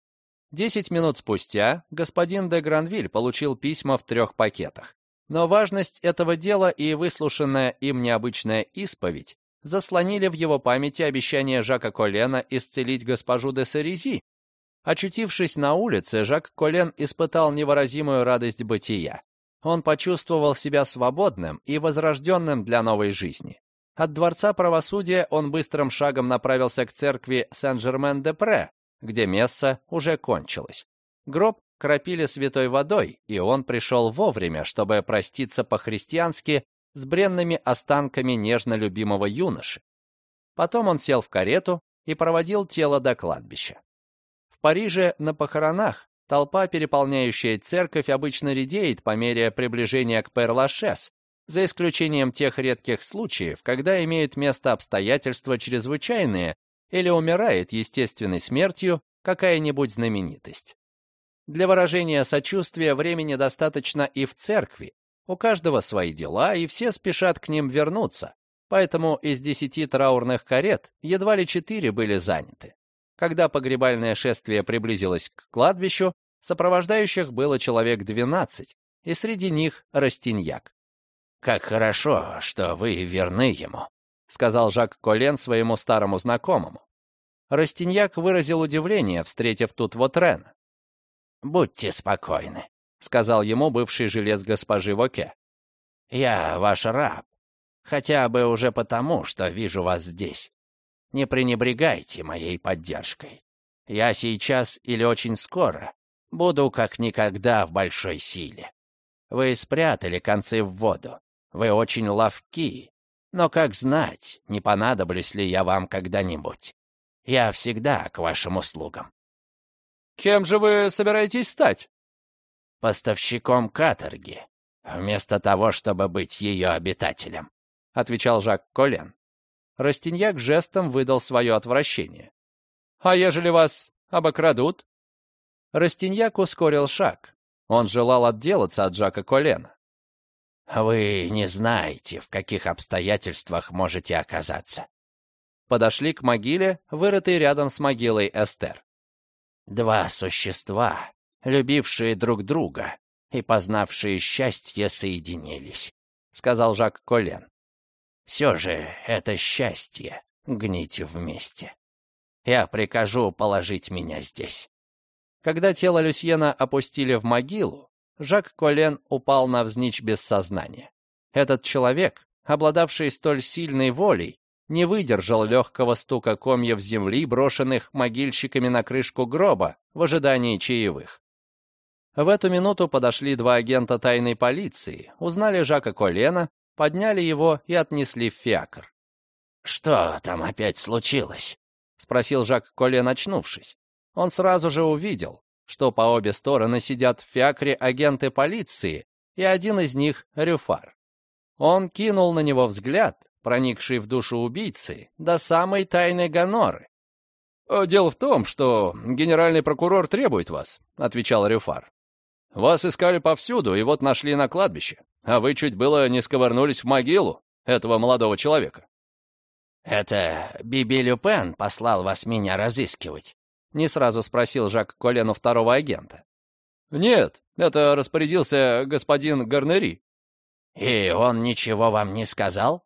Десять минут спустя господин де Гранвиль получил письма в трех пакетах. Но важность этого дела и выслушанная им необычная исповедь заслонили в его памяти обещание Жака Колена исцелить госпожу де Сарези. Очутившись на улице, Жак Колен испытал невыразимую радость бытия. Он почувствовал себя свободным и возрожденным для новой жизни. От Дворца правосудия он быстрым шагом направился к церкви Сен-Жермен-де-Пре, где месса уже кончилось. Гроб кропили святой водой, и он пришел вовремя, чтобы проститься по-христиански с бренными останками нежно любимого юноши. Потом он сел в карету и проводил тело до кладбища. В Париже на похоронах толпа, переполняющая церковь, обычно редеет по мере приближения к Перлашес, за исключением тех редких случаев, когда имеют место обстоятельства чрезвычайные или умирает естественной смертью какая-нибудь знаменитость. Для выражения сочувствия времени достаточно и в церкви. У каждого свои дела, и все спешат к ним вернуться. Поэтому из десяти траурных карет едва ли четыре были заняты. Когда погребальное шествие приблизилось к кладбищу, сопровождающих было человек двенадцать, и среди них Растиньяк.
«Как хорошо, что вы верны ему», — сказал Жак Колен своему старому знакомому.
Растиньяк выразил удивление, встретив тут вот Рена.
«Будьте спокойны», —
сказал ему бывший жилец госпожи Воке.
«Я ваш раб, хотя бы уже потому, что вижу вас здесь. Не пренебрегайте моей поддержкой. Я сейчас или очень скоро буду как никогда в большой силе. Вы спрятали концы в воду. Вы очень ловки. Но как знать, не понадоблюсь ли я вам когда-нибудь. Я всегда к вашим услугам.
«Кем же вы собираетесь стать?»
«Поставщиком каторги, вместо того, чтобы быть ее обитателем», — отвечал Жак Колен.
Растиньяк жестом выдал свое отвращение. «А ежели вас обокрадут?» Растиньяк ускорил шаг. Он желал отделаться от Жака Колена.
«Вы не знаете, в каких обстоятельствах можете оказаться».
Подошли к могиле, вырытой рядом с могилой Эстер.
Два существа, любившие друг друга и познавшие счастье, соединились, сказал Жак Колен. Все же это счастье гнить вместе. Я прикажу положить меня здесь.
Когда тело Люсьена опустили в могилу, Жак Колен упал навзничь без сознания. Этот человек, обладавший столь сильной волей, не выдержал легкого стука комьев земли, брошенных могильщиками на крышку гроба в ожидании чаевых. В эту минуту подошли два агента тайной полиции, узнали Жака Колена, подняли его и отнесли в фиакр.
«Что там опять случилось?» — спросил Жак Колен, очнувшись.
Он сразу же увидел, что по обе стороны сидят в фиакре агенты полиции, и один из них — Рюфар. Он кинул на него взгляд, проникший в душу убийцы до самой тайной Гоноры. «Э, «Дело в том, что генеральный прокурор требует вас», — отвечал Рюфар. «Вас искали повсюду, и вот нашли на кладбище, а вы чуть было не сковырнулись в могилу этого молодого человека».
«Это Биби Люпен послал вас меня разыскивать?»
— не сразу спросил Жак Колену второго агента. «Нет, это распорядился господин Гарнери».
«И он ничего вам не сказал?»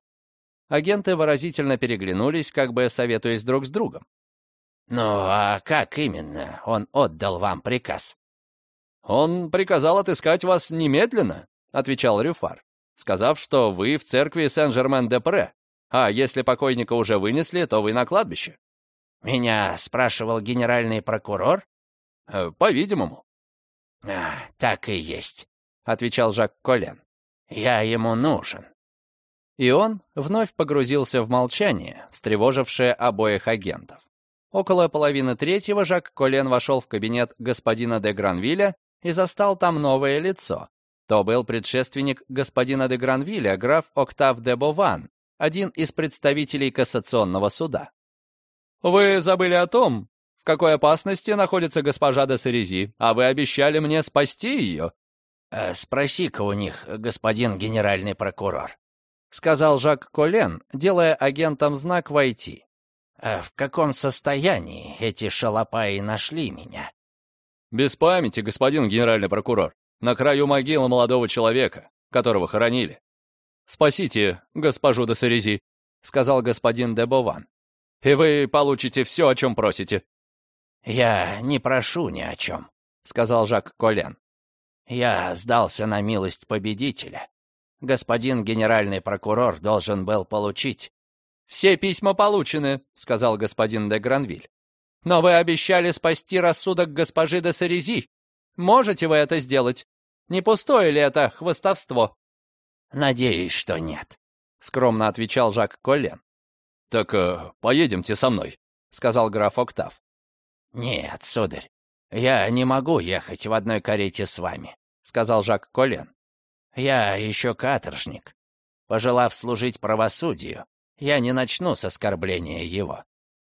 Агенты выразительно переглянулись, как бы советуясь друг с другом.
«Ну, а как именно он отдал вам приказ?»
«Он приказал отыскать вас немедленно», — отвечал Рюфар, сказав, что вы в церкви Сен-Жермен-де-Пре, а если покойника уже вынесли, то вы на кладбище.
«Меня спрашивал генеральный прокурор?»
«Э, «По-видимому».
А, «Так и есть», —
отвечал Жак Колен.
«Я ему нужен.
И он вновь погрузился в молчание, встревожившее обоих агентов. Около половины третьего Жак Колен вошел в кабинет господина де Гранвилля и застал там новое лицо. То был предшественник господина де Гранвилля, граф Октав де Бован, один из представителей кассационного суда. «Вы забыли о том, в какой опасности находится госпожа де Сарези, а вы обещали мне спасти ее».
«Э, «Спроси-ка у них, господин генеральный прокурор», —
сказал Жак Колен, делая агентам знак «Войти».
«Э, «В каком состоянии эти шалопаи нашли меня?»
«Без памяти, господин генеральный прокурор. На краю могилы молодого человека, которого хоронили. Спасите госпожу де Сарези», — сказал господин де Бован. «И вы получите все, о чем просите».
«Я не прошу ни о чем», — сказал Жак Колен. «Я сдался на милость победителя. Господин генеральный прокурор должен был получить».
«Все письма получены», — сказал господин де Гранвиль. «Но вы обещали спасти рассудок госпожи де Сарези. Можете вы это сделать? Не пустое ли это хвостовство?»
«Надеюсь, что нет», —
скромно отвечал Жак Колен. «Так э, поедемте со мной», — сказал граф Октав.
«Нет, сударь, я не могу ехать в одной карете с вами», — сказал Жак Колен. «Я еще каторжник. Пожелав служить правосудию, я не начну с оскорбления его.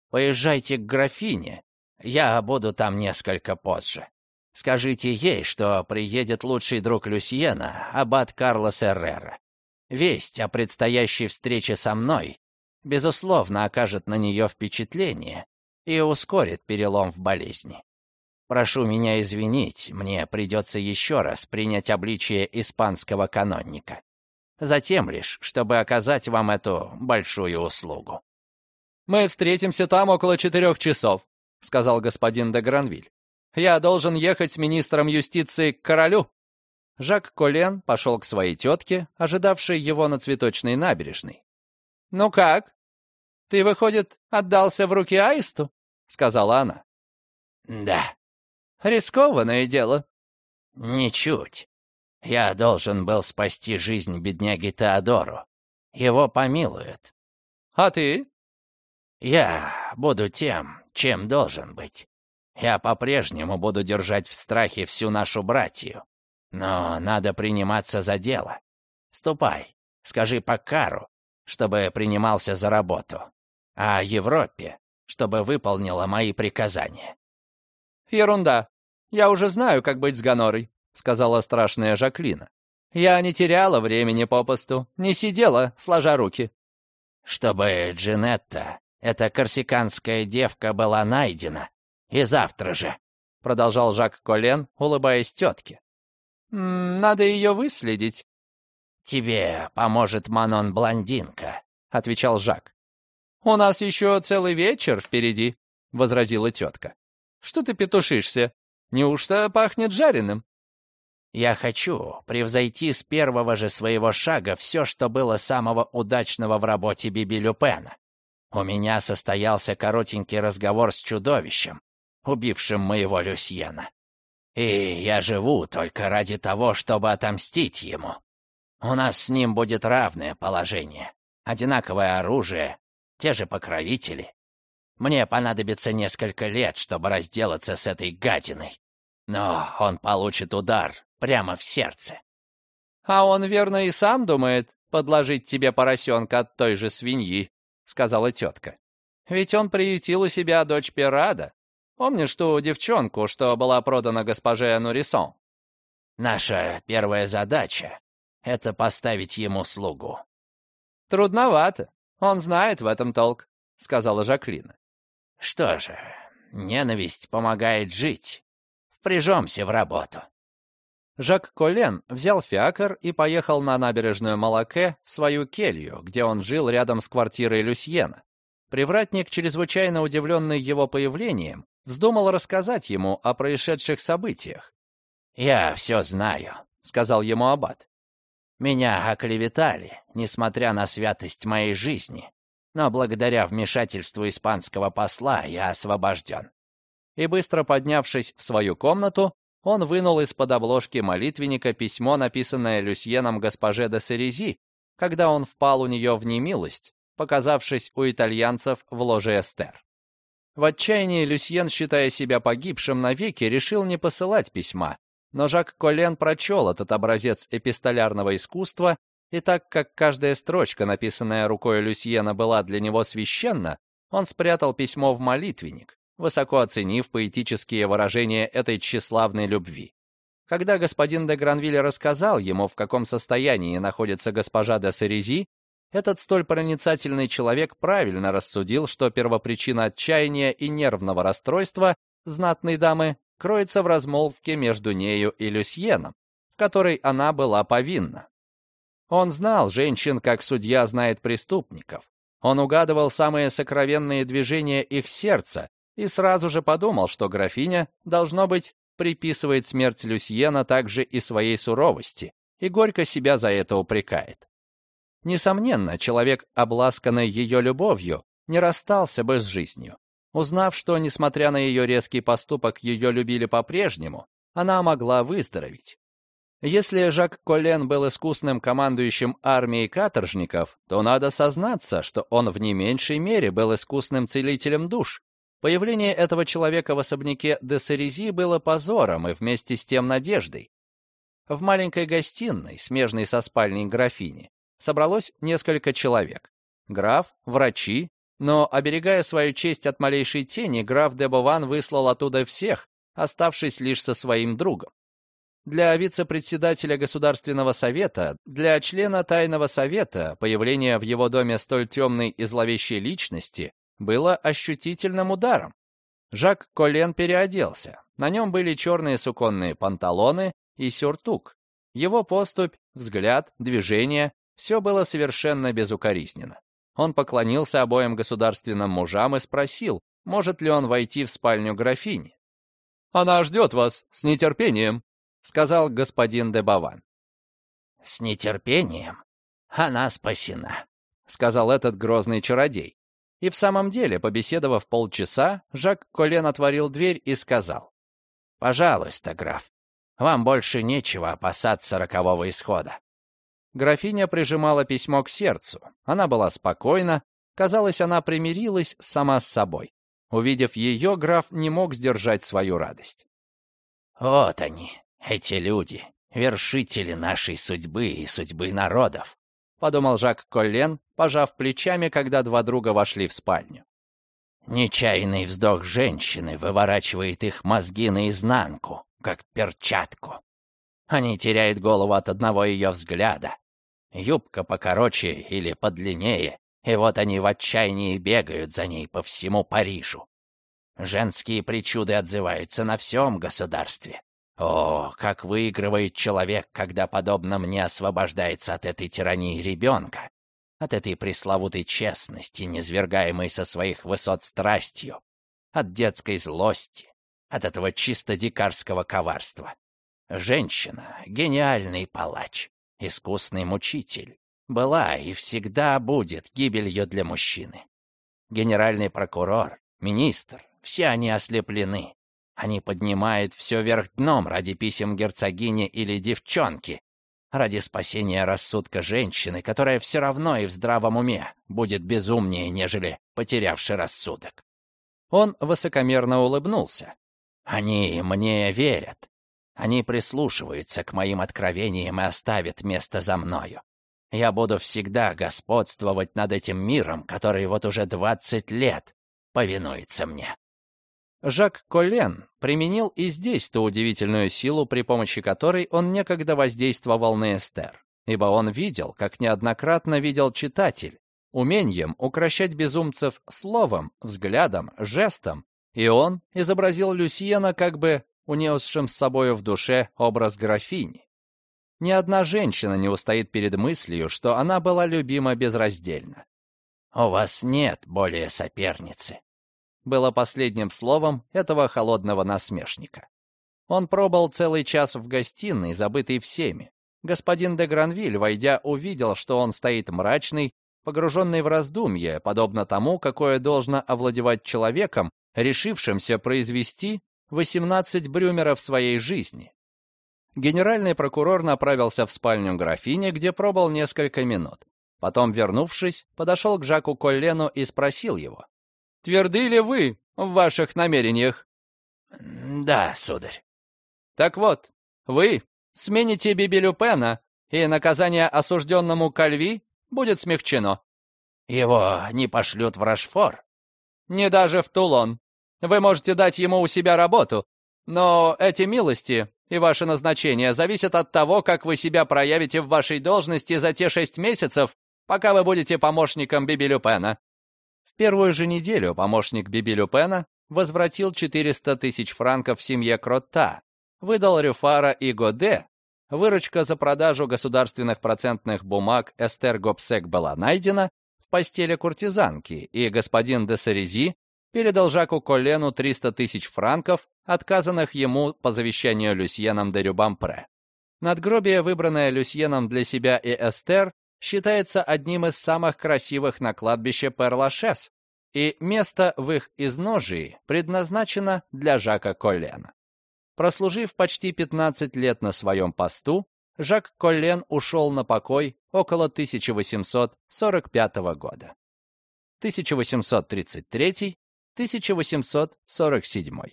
Поезжайте к графине, я буду там несколько позже. Скажите ей, что приедет лучший друг Люсьена, аббат Карлос Эррера. Весть о предстоящей встрече со мной, безусловно, окажет на нее впечатление, и ускорит перелом в болезни. Прошу меня извинить, мне придется еще раз принять обличие испанского канонника. Затем лишь, чтобы оказать вам эту большую услугу.
«Мы встретимся там около четырех часов», — сказал господин де Гранвиль. «Я должен ехать с министром юстиции к королю». Жак Колен пошел к своей тетке, ожидавшей его на цветочной набережной. «Ну как? Ты, выходит, отдался в руки аисту?» — сказала она.
«Да».
«Рискованное дело».
«Ничуть. Я должен был спасти жизнь бедняги Теодору. Его помилуют».
«А ты?»
«Я буду тем, чем должен быть. Я по-прежнему буду держать в страхе всю нашу братью. Но надо приниматься за дело. Ступай, скажи Покару, чтобы принимался за работу. А Европе чтобы выполнила мои приказания».
«Ерунда. Я уже знаю, как быть с Гонорой», — сказала страшная Жаклина. «Я не теряла времени попусту, не сидела, сложа руки».
«Чтобы Джинетта, эта корсиканская девка, была найдена. И завтра же», — продолжал Жак Колен, улыбаясь тетке.
«Надо ее выследить».
«Тебе поможет Манон-блондинка», — отвечал Жак.
«У нас еще целый вечер впереди», — возразила тетка. «Что ты петушишься? Неужто пахнет жареным?»
«Я хочу превзойти с первого же своего шага все, что было самого удачного в работе Биби Люпена. У меня состоялся коротенький разговор с чудовищем, убившим моего Люсьена. И я живу только ради того, чтобы отомстить ему. У нас с ним будет равное положение, одинаковое оружие те же покровители. Мне понадобится несколько лет, чтобы разделаться с этой гадиной. Но он получит удар прямо в сердце.
А он, верно, и сам думает подложить тебе поросенка от той же свиньи, сказала тетка. Ведь он приютил у себя дочь Пирада. Помнишь ту девчонку, что была продана госпоже Нурисон?
Наша первая задача — это поставить ему слугу.
Трудновато. «Он знает в этом толк», — сказала Жаклина.
«Что же, ненависть помогает жить. Впряжемся в работу».
Жак Колен взял фиакр и поехал на набережную Малаке в свою келью, где он жил рядом с квартирой Люсьена. Привратник, чрезвычайно удивленный его появлением, вздумал рассказать ему о происшедших событиях.
«Я все знаю», — сказал ему аббат. Меня оклеветали, несмотря на святость моей жизни, но благодаря вмешательству испанского посла я освобожден.
И быстро поднявшись в свою комнату, он вынул из-под обложки молитвенника письмо, написанное Люсьеном госпоже де Серези, когда он впал у нее в немилость, показавшись у итальянцев в ложе Эстер. В отчаянии Люсьен, считая себя погибшим навеки, решил не посылать письма, но Жак Колен прочел этот образец эпистолярного искусства, и так как каждая строчка, написанная рукой Люсьена, была для него священна, он спрятал письмо в молитвенник, высоко оценив поэтические выражения этой тщеславной любви. Когда господин де Гранвиль рассказал ему, в каком состоянии находится госпожа де Сарези, этот столь проницательный человек правильно рассудил, что первопричина отчаяния и нервного расстройства знатной дамы кроется в размолвке между нею и Люсьеном, в которой она была повинна. Он знал женщин, как судья знает преступников. Он угадывал самые сокровенные движения их сердца и сразу же подумал, что графиня, должно быть, приписывает смерть Люсьена также и своей суровости и горько себя за это упрекает. Несомненно, человек, обласканный ее любовью, не расстался бы с жизнью. Узнав, что, несмотря на ее резкий поступок, ее любили по-прежнему, она могла выздороветь. Если Жак Коллен был искусным командующим армией каторжников, то надо сознаться, что он в не меньшей мере был искусным целителем душ. Появление этого человека в особняке де Сарези было позором и вместе с тем надеждой. В маленькой гостиной, смежной со спальней графини, собралось несколько человек. Граф, врачи, но, оберегая свою честь от малейшей тени, граф де Бован выслал оттуда всех, оставшись лишь со своим другом. Для вице-председателя Государственного совета, для члена Тайного совета, появление в его доме столь темной и зловещей личности было ощутительным ударом. Жак Колен переоделся. На нем были черные суконные панталоны и сюртук. Его поступь, взгляд, движение — все было совершенно безукоризненно. Он поклонился обоим государственным мужам и спросил, может ли он войти в спальню графини. «Она ждет вас с нетерпением», — сказал господин де Баван.
«С нетерпением? Она спасена», — сказал этот грозный чародей.
И в самом деле, побеседовав полчаса, Жак Колен отворил дверь и сказал.
«Пожалуйста, граф, вам больше нечего опасаться рокового исхода».
Графиня прижимала письмо к сердцу. Она была спокойна. Казалось, она примирилась сама с собой. Увидев ее, граф не мог сдержать свою радость.
«Вот они, эти люди, вершители нашей судьбы и судьбы народов.
— подумал Жак Коллен, пожав плечами, когда два друга вошли в спальню.
Нечаянный вздох женщины выворачивает их мозги наизнанку, как перчатку. Они теряют голову от одного ее взгляда. Юбка покороче или подлиннее, и вот они в отчаянии бегают за ней по всему Парижу. Женские причуды отзываются на всем государстве. О, как выигрывает человек, когда, подобно мне, освобождается от этой тирании ребенка, от этой пресловутой честности, низвергаемой со своих высот страстью, от детской злости, от этого чисто дикарского коварства. Женщина — гениальный палач, искусный мучитель, была и всегда будет гибелью для мужчины. Генеральный прокурор, министр — все они ослеплены, они поднимают все вверх дном ради писем герцогини или девчонки, ради спасения рассудка женщины, которая все равно и в здравом уме будет безумнее, нежели потерявший рассудок.
Он высокомерно улыбнулся.
«Они мне верят. Они прислушиваются к моим откровениям и оставят место за мною. Я буду всегда господствовать над этим миром, который вот уже двадцать лет повинуется мне».
Жак Коллен применил и здесь ту удивительную силу, при помощи которой он некогда воздействовал на Эстер, ибо он видел, как неоднократно видел читатель, умением укращать безумцев словом, взглядом, жестом, и он изобразил Люсьена как бы унесшим с собою в душе образ графини. Ни одна женщина не устоит перед мыслью, что она была любима безраздельно.
«У вас нет более соперницы»,
было последним словом этого холодного насмешника. Он пробыл целый час в гостиной, забытый всеми. Господин де Гранвиль, войдя, увидел, что он стоит мрачный, погруженный в раздумье, подобно тому, какое должно овладевать человеком, решившимся произвести 18 брюмеров своей жизни. Генеральный прокурор направился в спальню графини, где пробыл несколько минут. Потом, вернувшись, подошел к Жаку Коллену и спросил его. Тверды ли вы в ваших намерениях?»
«Да, сударь».
«Так вот, вы смените Бибилюпена, и наказание осужденному Кальви будет смягчено».
«Его не пошлют в Рашфор?»
«Не даже в Тулон». Вы можете дать ему у себя работу, но эти милости и ваше назначение зависят от того, как вы себя проявите в вашей должности за те шесть месяцев, пока вы будете помощником Биби Люпена». В первую же неделю помощник Биби Люпена возвратил 400 тысяч франков семье Кротта, выдал Рюфара и Годе, выручка за продажу государственных процентных бумаг Эстер Гопсек была найдена в постели куртизанки, и господин де Сарези передал Жаку Колену 300 тысяч франков, отказанных ему по завещанию Люсьеном де Рюбампре. Надгробие, выбранное Люсьеном для себя и Эстер, считается одним из самых красивых на кладбище Перлашес, и место в их изножии предназначено для Жака Коллена. Прослужив почти 15 лет на своем посту, Жак Коллен ушел на покой около 1845 года. 1833-1847